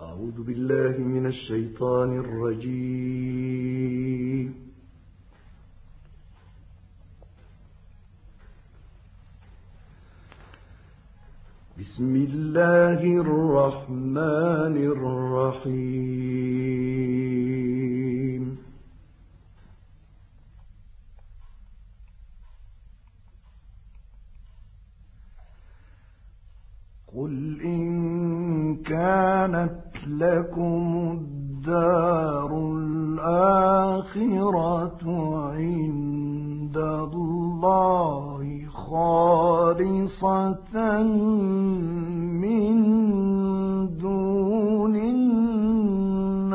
أعوذ بالله من الشيطان الرجيم. بسم الله الرحمن الرحيم. قل إن كانت لكم الدار الآخرة عند الله خالصة من دون الناس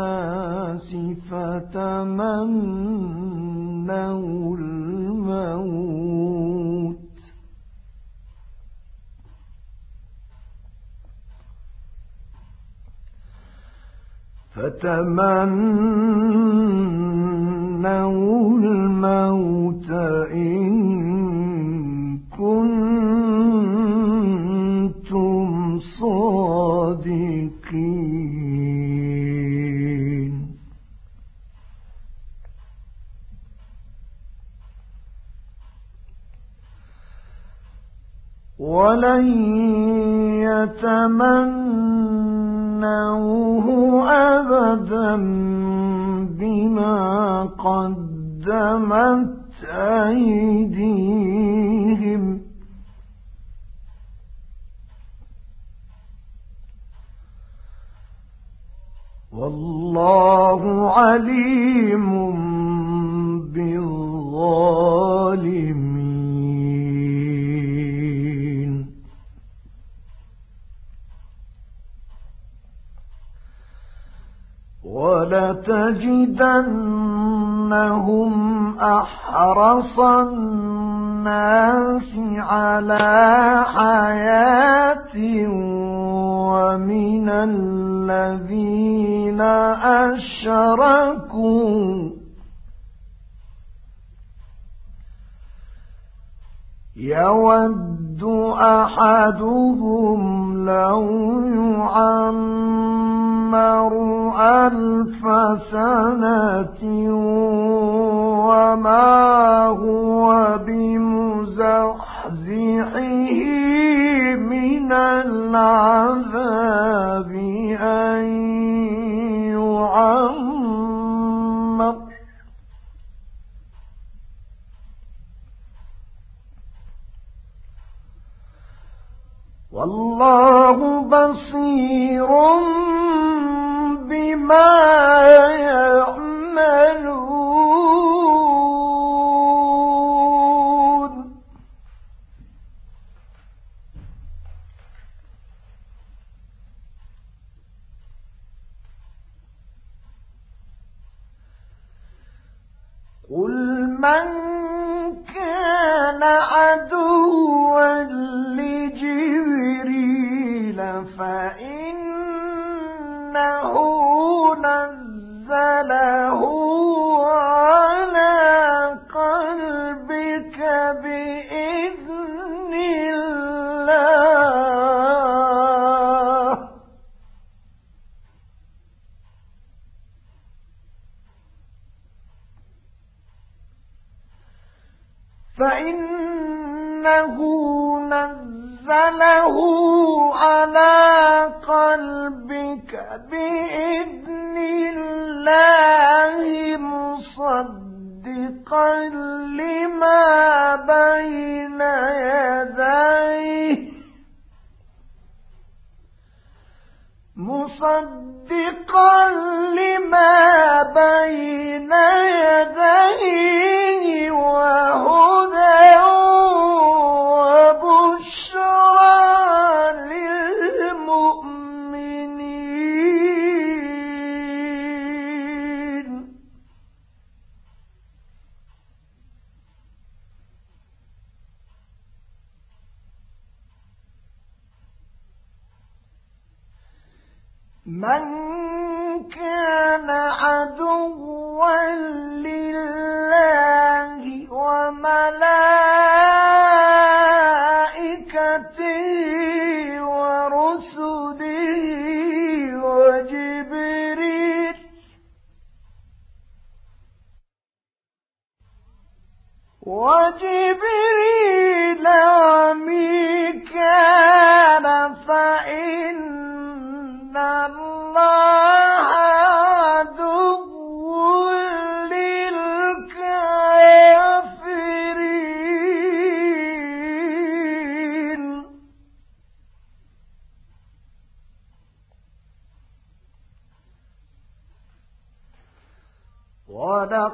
فتمنوا فتمنوا الموت إن كنتم صادقين. ولن يتمنوه أبدا بما قدمت أيديهم والله عليم بالظالمين ولتجدنهم أحرص الناس على حياة ومن الذين أشركوا. يود أحدهم لو يعمر ألف سنة وما هو بمزحزحه من العذاب. والله بصير بما فإنه نزله على قلبك بإذن الله. فإنه نزله على قلبك بإذن الله مصدقا لما بين يديه. مصدقا لما بين يديه.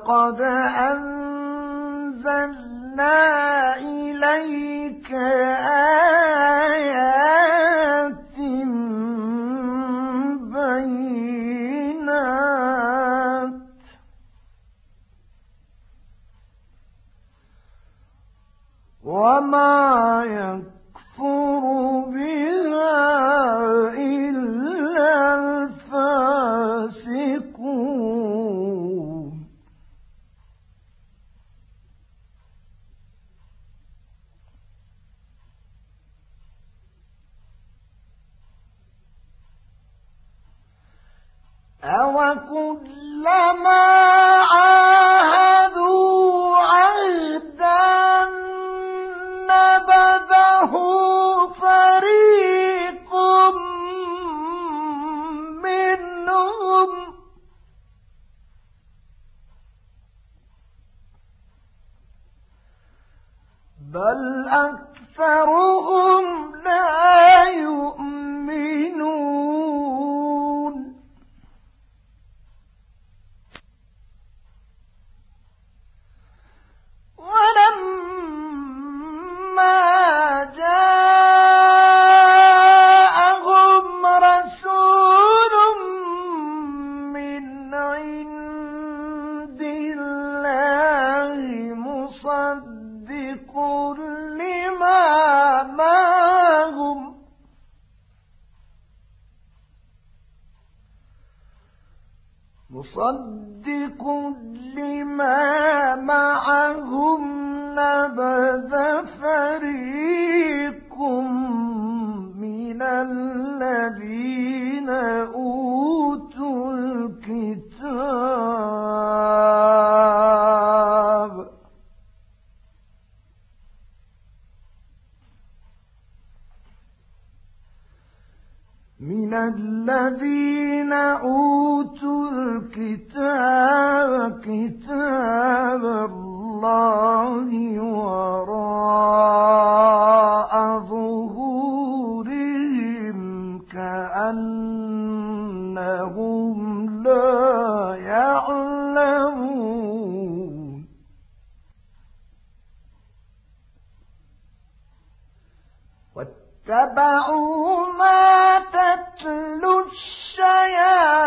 أنزل أنزلنا إليك آيات بينات. وما يكفر أوكلما عاهدوا عهدا نبذه فريق منهم بل أكثرهم مصدق لما معهم نبذ فريق.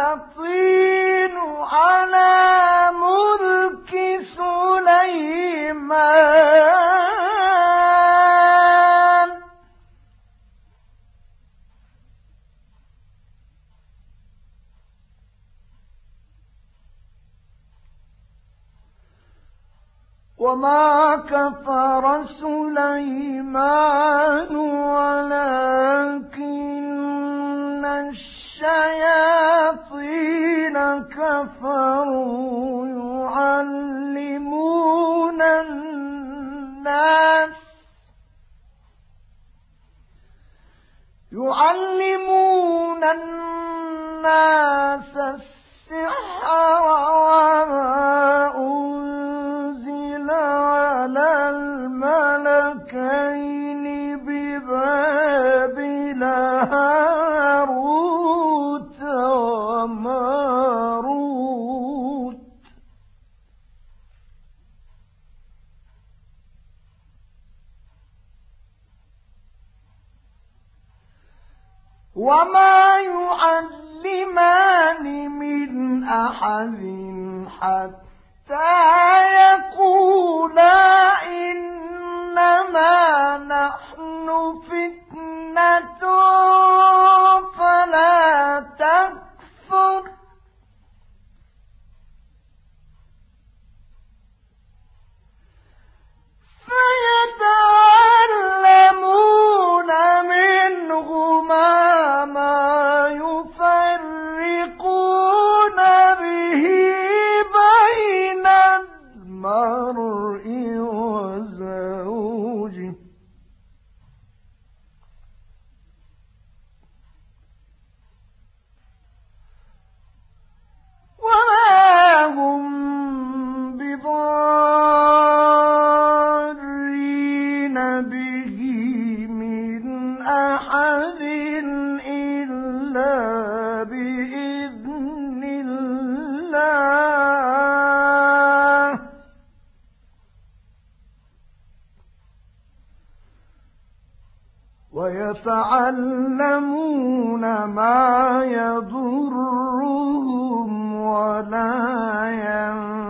الشياطين على ملك سليمان. وما كفر سليمان ولكن الشياطين كفروا يعلمون الناس يعلمون الناس السحر وما أنزل على أحد حتى يقولا إنما نحن فتنة أحد إلا بإذن الله. ويتعلمون ما يضرهم ولا ينفعهم.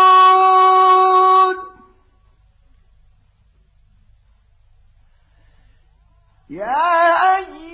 يا أيها